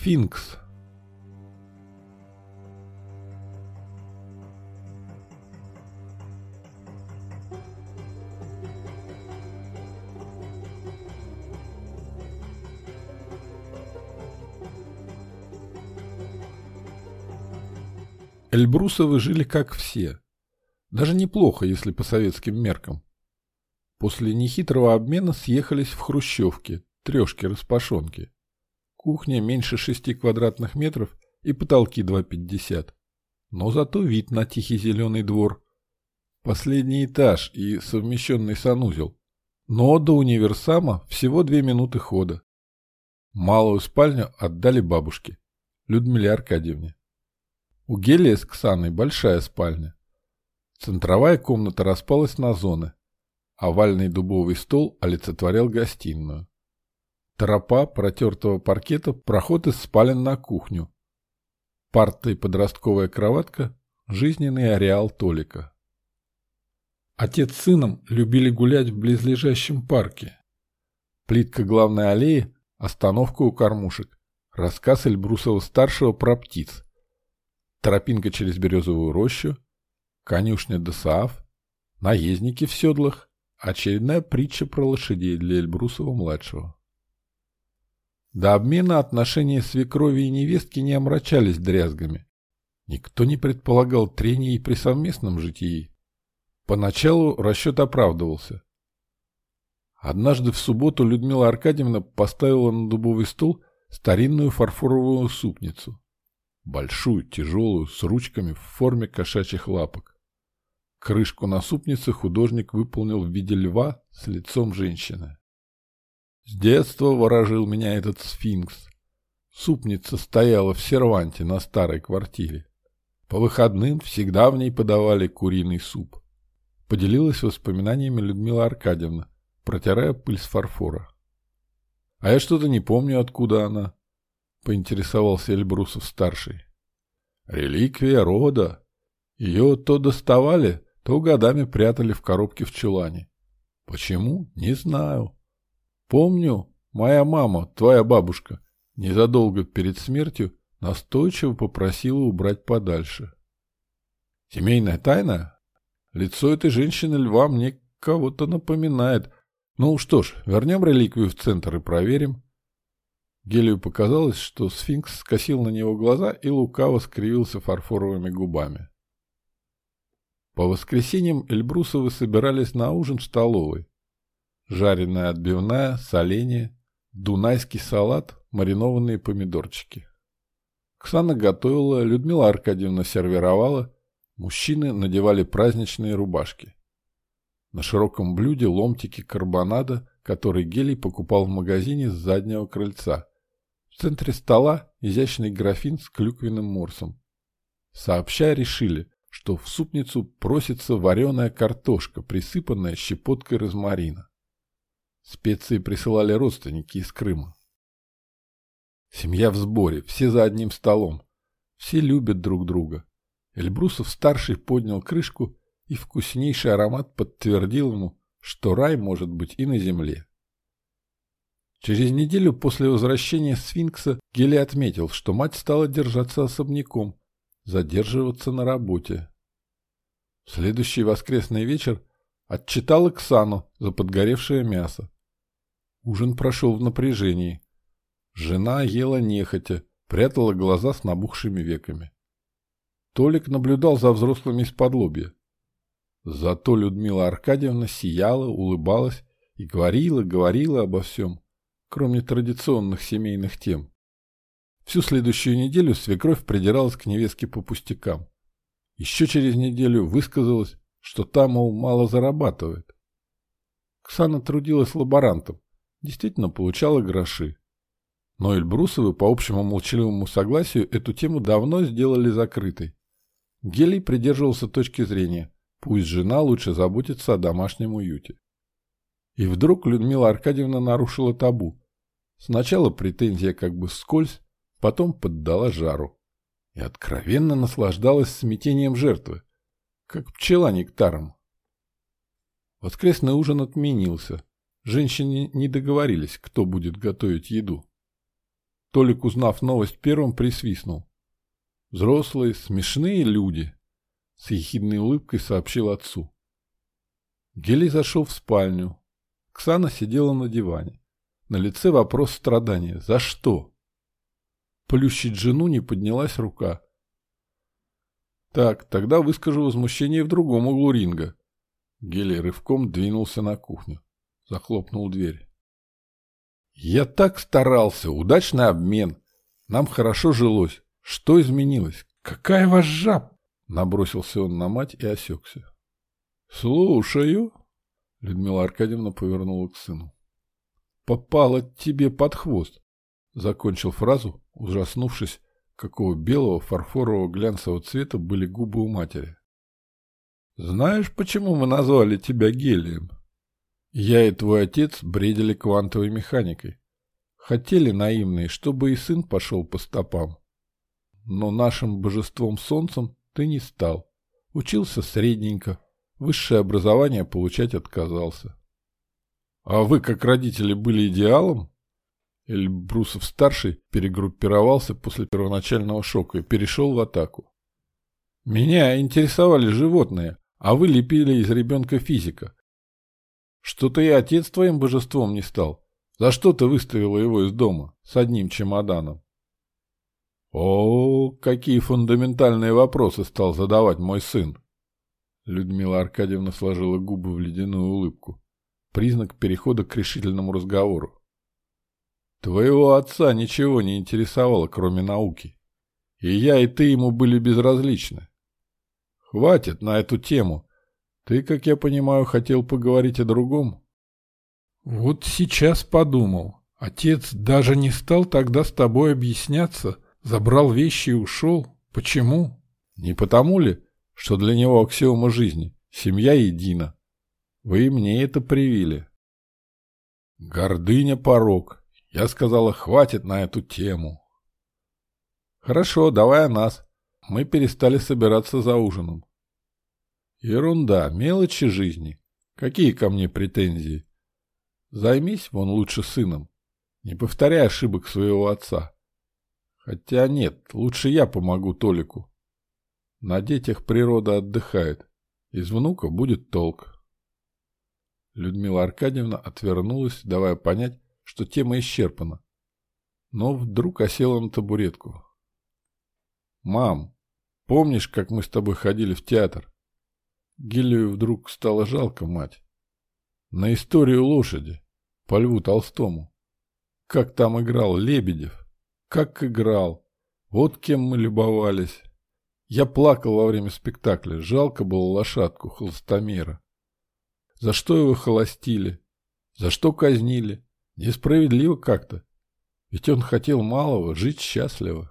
Сфинкс. Эльбрусовы жили как все. Даже неплохо, если по советским меркам. После нехитрого обмена съехались в хрущевке, трешки-распашонки. Кухня меньше шести квадратных метров и потолки 2,50. Но зато вид на тихий зеленый двор. Последний этаж и совмещенный санузел. Но до универсама всего две минуты хода. Малую спальню отдали бабушке, Людмиле Аркадьевне. У Гелия с Ксаной большая спальня. Центровая комната распалась на зоны. Овальный дубовый стол олицетворял гостиную. Тропа протертого паркета, проход из спален на кухню. Парта и подростковая кроватка – жизненный ареал Толика. Отец с сыном любили гулять в близлежащем парке. Плитка главной аллеи – остановка у кормушек. Рассказ Эльбрусова-старшего про птиц – тропинка через березовую рощу, конюшня Досааф, наездники в седлах, очередная притча про лошадей для Эльбрусова-младшего. До обмена отношения свекрови и невестки не омрачались дрязгами. Никто не предполагал трений при совместном житии. Поначалу расчет оправдывался. Однажды в субботу Людмила Аркадьевна поставила на дубовый стол старинную фарфоровую супницу. Большую, тяжелую, с ручками в форме кошачьих лапок. Крышку на супнице художник выполнил в виде льва с лицом женщины. С детства ворожил меня этот сфинкс. Супница стояла в серванте на старой квартире. По выходным всегда в ней подавали куриный суп. Поделилась воспоминаниями Людмила Аркадьевна, протирая пыль с фарфора. А я что-то не помню, откуда она. — поинтересовался Эльбрусов-старший. «Реликвия рода. Ее то доставали, то годами прятали в коробке в чулане. Почему? Не знаю. Помню, моя мама, твоя бабушка, незадолго перед смертью настойчиво попросила убрать подальше. Семейная тайна? Лицо этой женщины-льва мне кого-то напоминает. Ну что ж, вернем реликвию в центр и проверим. Гелию показалось, что сфинкс скосил на него глаза и лукаво скривился фарфоровыми губами. По воскресеньям Эльбрусовы собирались на ужин в столовой. Жареная отбивная, соленье, дунайский салат, маринованные помидорчики. Ксана готовила, Людмила Аркадьевна сервировала, мужчины надевали праздничные рубашки. На широком блюде ломтики карбонада, который Гелий покупал в магазине с заднего крыльца – в центре стола изящный графин с клюквенным морсом. Сообща решили, что в супницу просится вареная картошка, присыпанная щепоткой розмарина. Специи присылали родственники из Крыма. Семья в сборе, все за одним столом. Все любят друг друга. Эльбрусов-старший поднял крышку, и вкуснейший аромат подтвердил ему, что рай может быть и на земле. Через неделю после возвращения сфинкса Гели отметил, что мать стала держаться особняком, задерживаться на работе. В следующий воскресный вечер отчитал Оксану за подгоревшее мясо. Ужин прошел в напряжении. Жена ела нехотя, прятала глаза с набухшими веками. Толик наблюдал за взрослыми из-под лобья. Зато Людмила Аркадьевна сияла, улыбалась и говорила, говорила обо всем кроме традиционных семейных тем. Всю следующую неделю свекровь придиралась к невестке по пустякам. Еще через неделю высказалась, что та, мол, мало зарабатывает. Ксана трудилась лаборантом, действительно получала гроши. Но Эльбрусовы, по общему молчаливому согласию, эту тему давно сделали закрытой. Гелий придерживался точки зрения, пусть жена лучше заботится о домашнем уюте. И вдруг Людмила Аркадьевна нарушила табу. Сначала претензия как бы скользь, потом поддала жару. И откровенно наслаждалась смятением жертвы, как пчела нектаром. Воскресный ужин отменился. Женщины не договорились, кто будет готовить еду. Толик, узнав новость первым, присвистнул. «Взрослые, смешные люди», — с ехидной улыбкой сообщил отцу. Гелий зашел в спальню. Ксана сидела на диване. На лице вопрос страдания. За что? Плющить жену не поднялась рука. Так, тогда выскажу возмущение в другом углу ринга. Гелий рывком двинулся на кухню. Захлопнул дверь. Я так старался, удачный обмен. Нам хорошо жилось. Что изменилось? Какая вас жаб? Набросился он на мать и осекся. Слушаю. Людмила Аркадьевна повернула к сыну. Попало тебе под хвост. Закончил фразу, ужаснувшись, какого белого фарфорового глянцевого цвета были губы у матери. «Знаешь, почему мы назвали тебя гелием? Я и твой отец бредили квантовой механикой. Хотели наивные, чтобы и сын пошел по стопам. Но нашим божеством-солнцем ты не стал. Учился средненько, высшее образование получать отказался. А вы, как родители, были идеалом? Эльбрусов-старший перегруппировался после первоначального шока и перешел в атаку. Меня интересовали животные, а вы лепили из ребенка физика. Что-то и отец твоим божеством не стал. За что ты выставила его из дома с одним чемоданом? О, какие фундаментальные вопросы стал задавать мой сын. Людмила Аркадьевна сложила губы в ледяную улыбку. Признак перехода к решительному разговору. Твоего отца ничего не интересовало, кроме науки. И я, и ты ему были безразличны. Хватит на эту тему. Ты, как я понимаю, хотел поговорить о другом? Вот сейчас подумал. Отец даже не стал тогда с тобой объясняться, забрал вещи и ушел. Почему? Не потому ли, что для него аксиома жизни – семья едина? Вы мне это привили. Гордыня – порог, я сказала, хватит на эту тему. Хорошо, давай о нас. Мы перестали собираться за ужином. Ерунда, мелочи жизни. Какие ко мне претензии? Займись вон лучше сыном. Не повторяй ошибок своего отца. Хотя нет, лучше я помогу Толику. На детях природа отдыхает. Из внука будет толк. Людмила Аркадьевна отвернулась, давая понять, что тема исчерпана. Но вдруг осела на табуретку. «Мам, помнишь, как мы с тобой ходили в театр?» Гелию вдруг стало жалко мать. На историю лошади, по Льву Толстому. Как там играл Лебедев. Как играл. Вот кем мы любовались. Я плакал во время спектакля. Жалко было лошадку, холстомера. За что его холостили? За что казнили? Несправедливо как-то. Ведь он хотел малого, жить счастливо.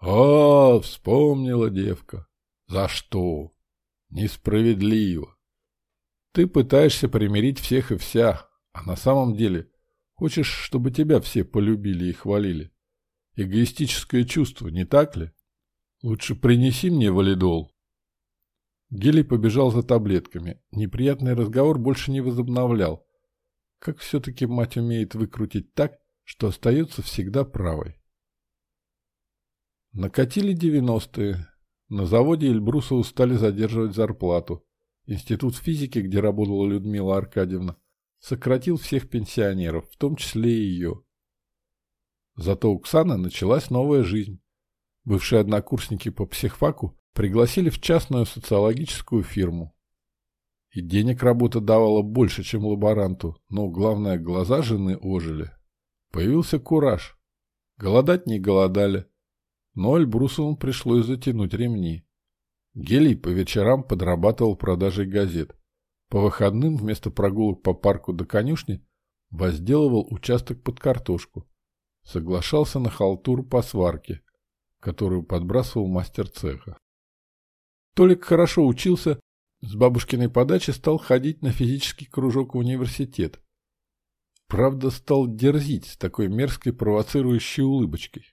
А, вспомнила девка. За что? Несправедливо. Ты пытаешься примирить всех и вся, а на самом деле хочешь, чтобы тебя все полюбили и хвалили. Эгоистическое чувство, не так ли? Лучше принеси мне валидол. Гели побежал за таблетками. Неприятный разговор больше не возобновлял. Как все-таки мать умеет выкрутить так, что остается всегда правой. Накатили девяностые. На заводе Эльбрусову стали задерживать зарплату. Институт физики, где работала Людмила Аркадьевна, сократил всех пенсионеров, в том числе и ее. Зато у Ксаны началась новая жизнь. Бывшие однокурсники по психфаку пригласили в частную социологическую фирму. И денег работа давала больше, чем лаборанту, но, главное, глаза жены ожили. Появился кураж. Голодать не голодали. Но Эльбрусовым пришлось затянуть ремни. Гелий по вечерам подрабатывал продажей газет. По выходным вместо прогулок по парку до конюшни возделывал участок под картошку. Соглашался на халтуру по сварке, которую подбрасывал мастер цеха. Толик хорошо учился с бабушкиной подачи стал ходить на физический кружок в университет. Правда, стал дерзить с такой мерзкой провоцирующей улыбочкой.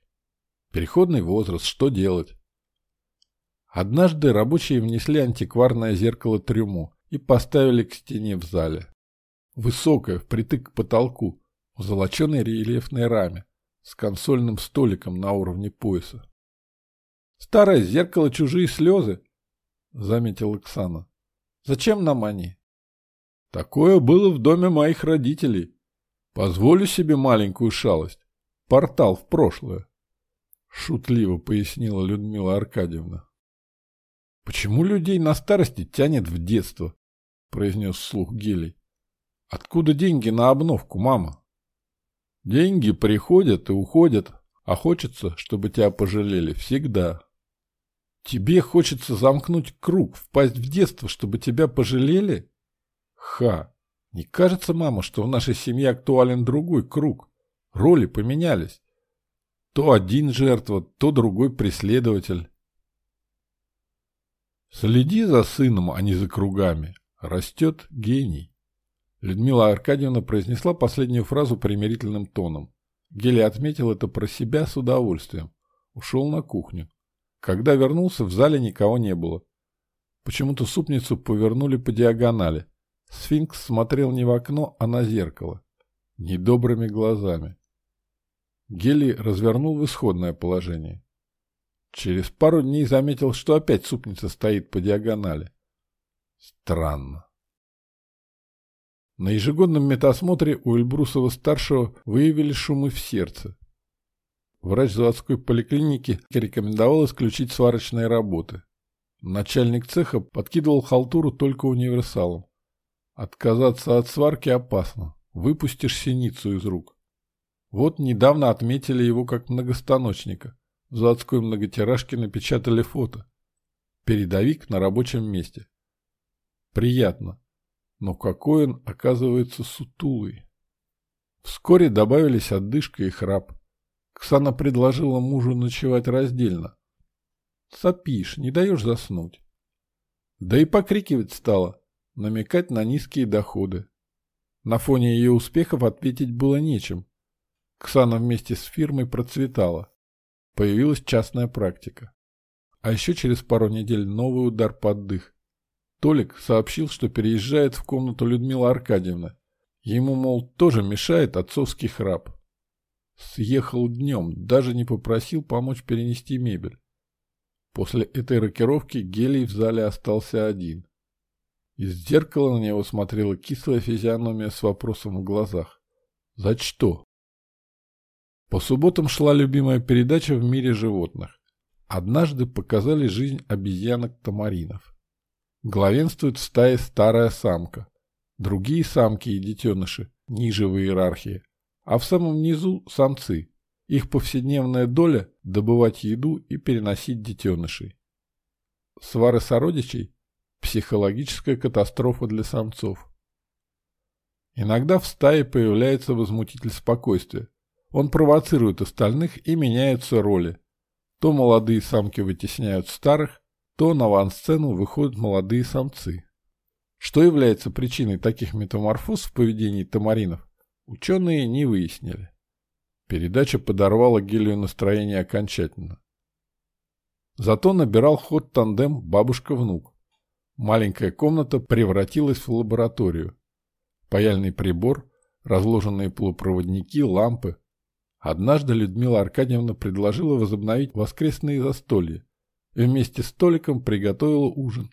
Переходный возраст, что делать? Однажды рабочие внесли антикварное зеркало трюму и поставили к стене в зале. Высокое, впритык к потолку, в золоченой рельефной раме, с консольным столиком на уровне пояса. «Старое зеркало, чужие слезы», — заметил Оксана. «Зачем нам они?» «Такое было в доме моих родителей. Позволю себе маленькую шалость. Портал в прошлое», — шутливо пояснила Людмила Аркадьевна. «Почему людей на старости тянет в детство?» — произнес вслух Гелий. «Откуда деньги на обновку, мама?» «Деньги приходят и уходят, а хочется, чтобы тебя пожалели всегда». «Тебе хочется замкнуть круг, впасть в детство, чтобы тебя пожалели?» «Ха! Не кажется, мама, что в нашей семье актуален другой круг? Роли поменялись. То один жертва, то другой преследователь». Следи за сыном, а не за кругами. Растет гений. Людмила Аркадьевна произнесла последнюю фразу примирительным тоном. Гели отметил это про себя с удовольствием. Ушел на кухню. Когда вернулся, в зале никого не было. Почему-то супницу повернули по диагонали. Сфинкс смотрел не в окно, а на зеркало. Недобрыми глазами. Гели развернул в исходное положение. Через пару дней заметил, что опять супница стоит по диагонали. Странно. На ежегодном метасмотре у Эльбрусова-старшего выявили шумы в сердце. Врач заводской поликлиники рекомендовал исключить сварочные работы. Начальник цеха подкидывал халтуру только универсалом. Отказаться от сварки опасно. Выпустишь синицу из рук. Вот недавно отметили его как многостаночника. В заводской многотиражке напечатали фото. Передовик на рабочем месте. Приятно. Но какой он, оказывается, сутулый. Вскоре добавились отдышка и храп. Ксана предложила мужу ночевать раздельно. Сопишь, не даешь заснуть. Да и покрикивать стала, намекать на низкие доходы. На фоне ее успехов ответить было нечем. Ксана вместе с фирмой процветала. Появилась частная практика. А еще через пару недель новый удар под дых. Толик сообщил, что переезжает в комнату Людмила Аркадьевна. Ему, мол, тоже мешает отцовский храп. Съехал днем, даже не попросил помочь перенести мебель. После этой рокировки Гелий в зале остался один. Из зеркала на него смотрела кислая физиономия с вопросом в глазах. «За что?» По субботам шла любимая передача в мире животных. Однажды показали жизнь обезьянок-тамаринов. Главенствует в стае старая самка. Другие самки и детеныши ниже в иерархии. А в самом низу самцы. Их повседневная доля – добывать еду и переносить детенышей. Свары сородичей – психологическая катастрофа для самцов. Иногда в стае появляется возмутитель спокойствия, он провоцирует остальных и меняются роли. То молодые самки вытесняют старых, то на авансцену выходят молодые самцы. Что является причиной таких метаморфоз в поведении тамаринов, ученые не выяснили. Передача подорвала гелию настроение окончательно. Зато набирал ход тандем бабушка-внук. Маленькая комната превратилась в лабораторию. Паяльный прибор, разложенные полупроводники, лампы, Однажды Людмила Аркадьевна предложила возобновить воскресные застолья и вместе с столиком приготовила ужин.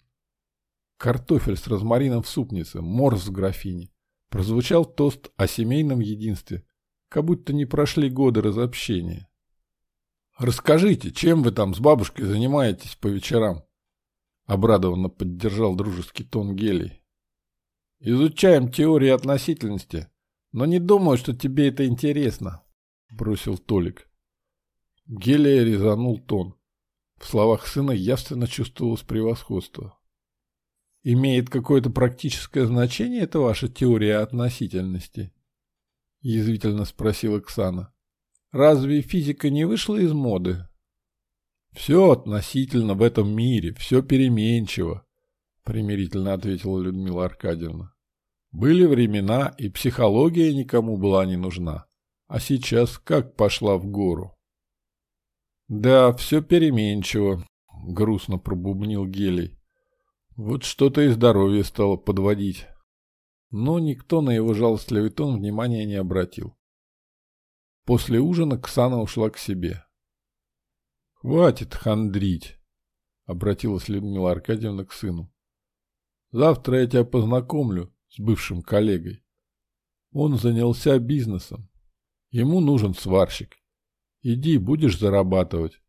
Картофель с розмарином в супнице, морс в графине. Прозвучал тост о семейном единстве, как будто не прошли годы разобщения. «Расскажите, чем вы там с бабушкой занимаетесь по вечерам?» Обрадованно поддержал дружеский тон Гелий. «Изучаем теорию относительности, но не думаю, что тебе это интересно», — бросил Толик. Гелия резанул тон. В словах сына явственно чувствовалось превосходство. «Имеет какое-то практическое значение эта ваша теория относительности?» — язвительно спросила Оксана. «Разве физика не вышла из моды?» «Все относительно в этом мире, все переменчиво», — примирительно ответила Людмила Аркадьевна. «Были времена, и психология никому была не нужна а сейчас как пошла в гору. Да, все переменчиво, грустно пробубнил Гелий. Вот что-то и здоровье стало подводить. Но никто на его жалостливый тон внимания не обратил. После ужина Ксана ушла к себе. «Хватит хандрить», — обратилась Людмила Аркадьевна к сыну. «Завтра я тебя познакомлю с бывшим коллегой. Он занялся бизнесом. Ему нужен сварщик. Иди, будешь зарабатывать.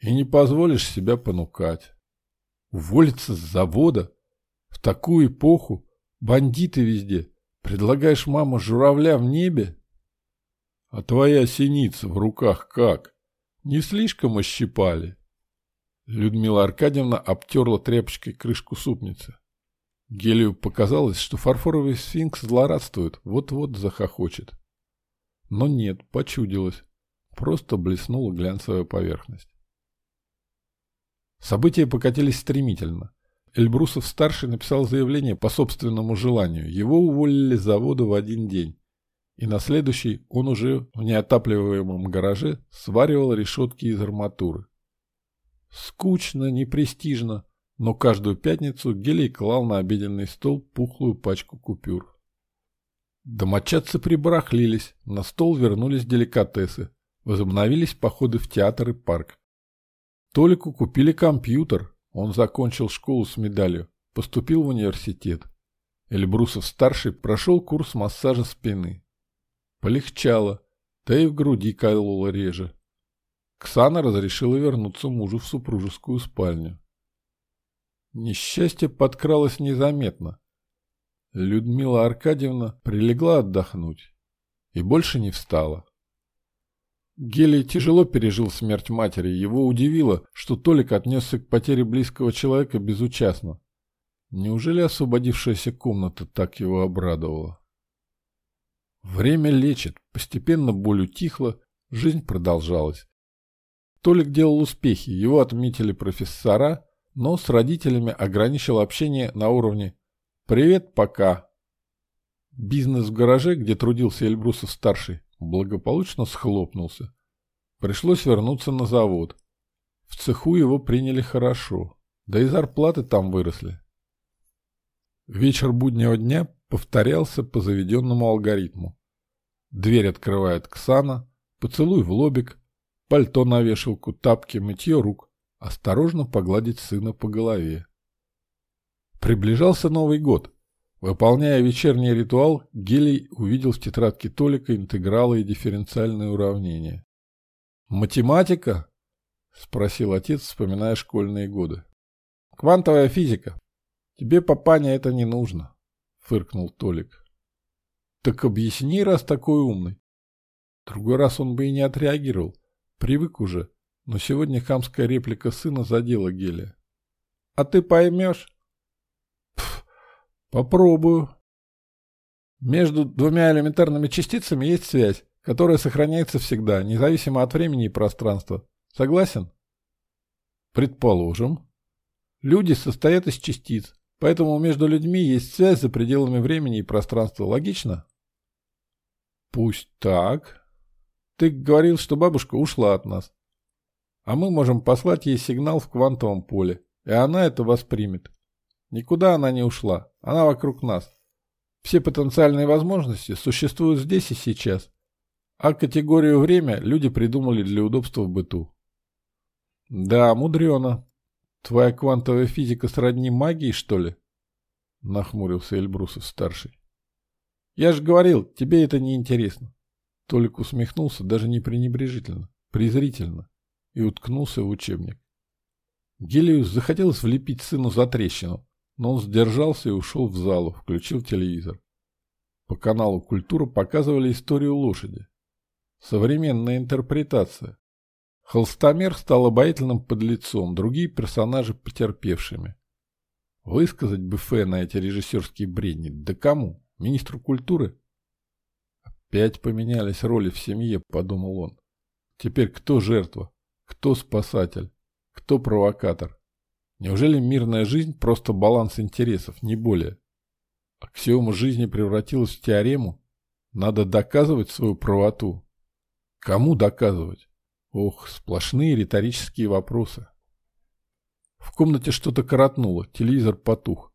И не позволишь себя понукать. Уволиться с завода? В такую эпоху? Бандиты везде. Предлагаешь мама журавля в небе? А твоя синица в руках как? Не слишком ощипали? Людмила Аркадьевна обтерла тряпочкой крышку супницы. Гелию показалось, что фарфоровый сфинкс злорадствует, вот-вот захохочет. Но нет, почудилось. Просто блеснула глянцевая поверхность. События покатились стремительно. Эльбрусов-старший написал заявление по собственному желанию. Его уволили с завода в один день. И на следующий он уже в неотапливаемом гараже сваривал решетки из арматуры. Скучно, непрестижно, но каждую пятницу Гелий клал на обеденный стол пухлую пачку купюр. Домочадцы прибарахлились, на стол вернулись деликатесы, возобновились походы в театр и парк. Толику купили компьютер, он закончил школу с медалью, поступил в университет. Эльбрусов-старший прошел курс массажа спины. Полегчало, да и в груди кололо реже. Ксана разрешила вернуться мужу в супружескую спальню. Несчастье подкралось незаметно. Людмила Аркадьевна прилегла отдохнуть и больше не встала. Гелий тяжело пережил смерть матери. Его удивило, что Толик отнесся к потере близкого человека безучастно. Неужели освободившаяся комната так его обрадовала? Время лечит. Постепенно боль утихла, жизнь продолжалась. Толик делал успехи, его отметили профессора, но с родителями ограничил общение на уровне «Привет, пока». Бизнес в гараже, где трудился Эльбрусов-старший, благополучно схлопнулся. Пришлось вернуться на завод. В цеху его приняли хорошо, да и зарплаты там выросли. Вечер буднего дня повторялся по заведенному алгоритму. Дверь открывает Ксана, поцелуй в лобик, пальто на вешалку, тапки, мытье рук, осторожно погладить сына по голове. Приближался Новый год. Выполняя вечерний ритуал, Гелий увидел в тетрадке Толика интегралы и дифференциальные уравнения. «Математика?» — спросил отец, вспоминая школьные годы. «Квантовая физика. Тебе, папаня, это не нужно», — фыркнул Толик. «Так объясни, раз такой умный». Другой раз он бы и не отреагировал. Привык уже, но сегодня хамская реплика сына задела Гелия. «А ты поймешь?» Попробую. Между двумя элементарными частицами есть связь, которая сохраняется всегда, независимо от времени и пространства. Согласен? Предположим. Люди состоят из частиц, поэтому между людьми есть связь за пределами времени и пространства. Логично? Пусть так. Ты говорил, что бабушка ушла от нас. А мы можем послать ей сигнал в квантовом поле, и она это воспримет. Никуда она не ушла. Она вокруг нас. Все потенциальные возможности существуют здесь и сейчас. А категорию «время» люди придумали для удобства в быту. Да, мудрено. Твоя квантовая физика сродни магии, что ли? Нахмурился Эльбрусов-старший. Я же говорил, тебе это не интересно. Толик усмехнулся даже не пренебрежительно, презрительно, и уткнулся в учебник. Гелиус захотелось влепить сыну за трещину, но он сдержался и ушел в залу, включил телевизор. По каналу «Культура» показывали историю лошади. Современная интерпретация. Холстомер стал обаятельным подлецом, другие персонажи потерпевшими. Высказать бы Фэ на эти режиссерские бредни. Да кому? Министру культуры? Опять поменялись роли в семье, подумал он. Теперь кто жертва? Кто спасатель? Кто провокатор? Неужели мирная жизнь просто баланс интересов, не более? Аксиома жизни превратилась в теорему? Надо доказывать свою правоту. Кому доказывать? Ох, сплошные риторические вопросы. В комнате что-то коротнуло, телевизор потух.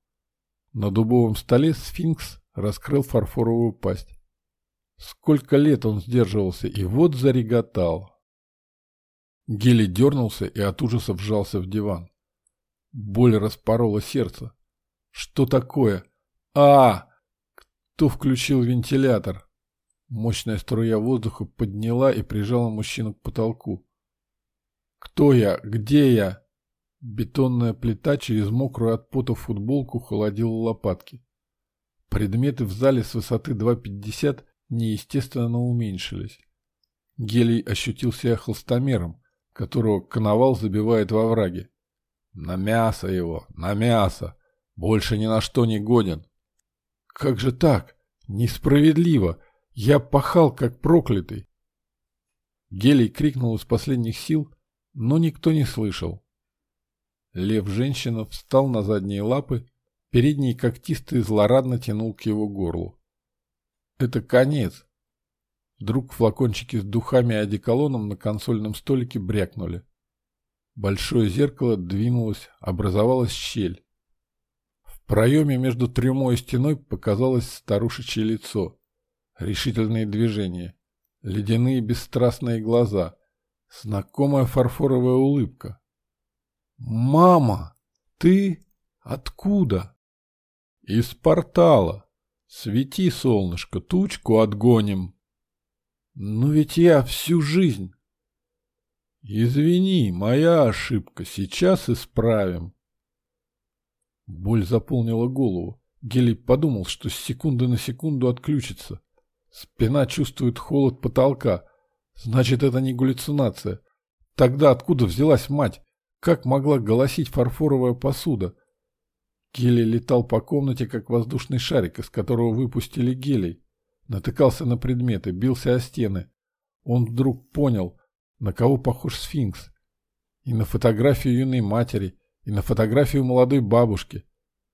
На дубовом столе сфинкс раскрыл фарфоровую пасть. Сколько лет он сдерживался, и вот зареготал. Гели дернулся и от ужаса вжался в диван. Боль распорола сердце. Что такое? А! Кто включил вентилятор? Мощная струя воздуха подняла и прижала мужчину к потолку. «Кто я? Где я?» Бетонная плита через мокрую от пота футболку холодила лопатки. Предметы в зале с высоты 2,50 неестественно уменьшились. Гелий ощутил себя холстомером, которого коновал забивает во враге. На мясо его, на мясо. Больше ни на что не годен. Как же так? Несправедливо. Я пахал, как проклятый. Гелий крикнул из последних сил, но никто не слышал. Лев-женщина встал на задние лапы, передний когтистый злорадно тянул к его горлу. Это конец. Вдруг флакончики с духами и одеколоном на консольном столике брякнули. Большое зеркало двинулось, образовалась щель. В проеме между трюмой и стеной показалось старушечье лицо. Решительные движения, ледяные бесстрастные глаза, знакомая фарфоровая улыбка. «Мама! Ты откуда?» «Из портала. Свети, солнышко, тучку отгоним». «Но ведь я всю жизнь...» «Извини, моя ошибка, сейчас исправим». Боль заполнила голову. Гелий подумал, что с секунды на секунду отключится. Спина чувствует холод потолка. Значит, это не галлюцинация. Тогда откуда взялась мать? Как могла голосить фарфоровая посуда? Гелий летал по комнате, как воздушный шарик, из которого выпустили гелий. Натыкался на предметы, бился о стены. Он вдруг понял, на кого похож сфинкс. И на фотографию юной матери, и на фотографию молодой бабушки.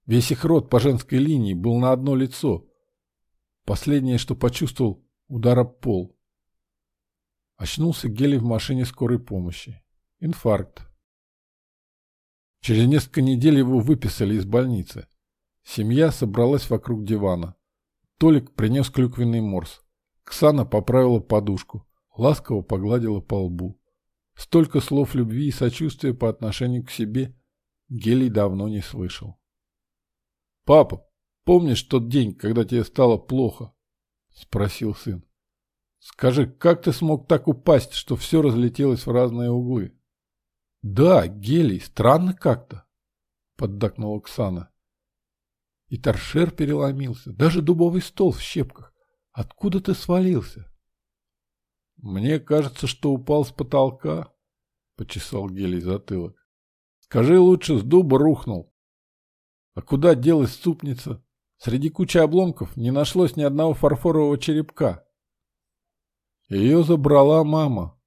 Весь их род по женской линии был на одно лицо. Последнее, что почувствовал, удар об пол. Очнулся Гели в машине скорой помощи. Инфаркт. Через несколько недель его выписали из больницы. Семья собралась вокруг дивана. Толик принес клюквенный морс. Ксана поправила подушку ласково погладила по лбу. Столько слов любви и сочувствия по отношению к себе Гелий давно не слышал. «Папа, помнишь тот день, когда тебе стало плохо?» — спросил сын. «Скажи, как ты смог так упасть, что все разлетелось в разные углы?» «Да, Гелий, странно как-то», — поддакнула Оксана. И торшер переломился, даже дубовый стол в щепках. Откуда ты свалился? «Мне кажется, что упал с потолка», — почесал Гелий затылок. «Скажи лучше, с дуба рухнул». «А куда делась супница? Среди кучи обломков не нашлось ни одного фарфорового черепка». Ее забрала мама.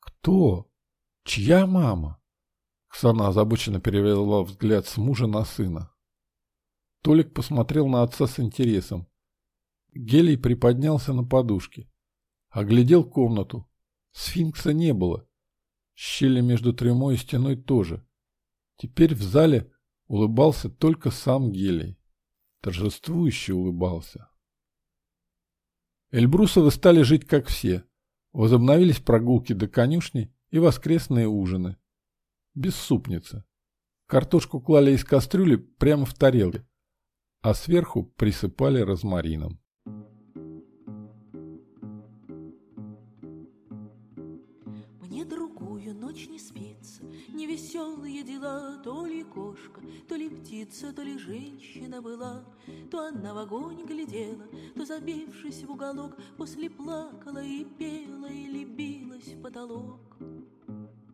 «Кто? Чья мама?» Ксана озабоченно перевела взгляд с мужа на сына. Толик посмотрел на отца с интересом. Гелий приподнялся на подушке. Оглядел комнату. Сфинкса не было. Щели между трюмой и стеной тоже. Теперь в зале улыбался только сам Гелий. Торжествующе улыбался. Эльбрусовы стали жить как все. Возобновились прогулки до конюшни и воскресные ужины. Без супницы. Картошку клали из кастрюли прямо в тарелке, а сверху присыпали розмарином. Кошка, то ли птица, то ли женщина была. То она в огонь глядела, то, забившись в уголок, После плакала и пела, или билась в потолок.